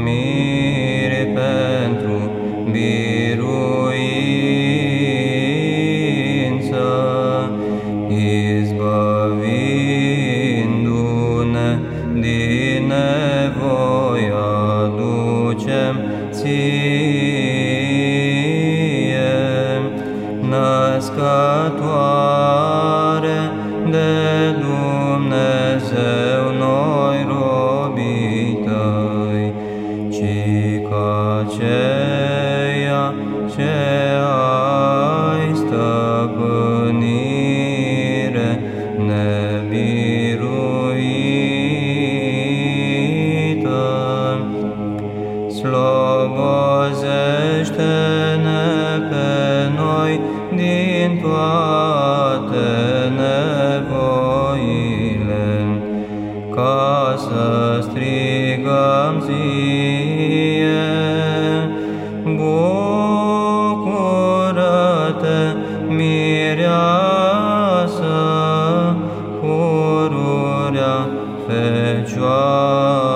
mulțumire pentru biruință, izbăvindu-ne din nevoie, aducem ție, născătoare de Dumnezeu. Ca ceea ce ai stăpânire nebiruită. Slobozește-ne pe noi din toate nevoile, ca să strigăm ție, Bucură-te, mireasă, pururea Fecioară!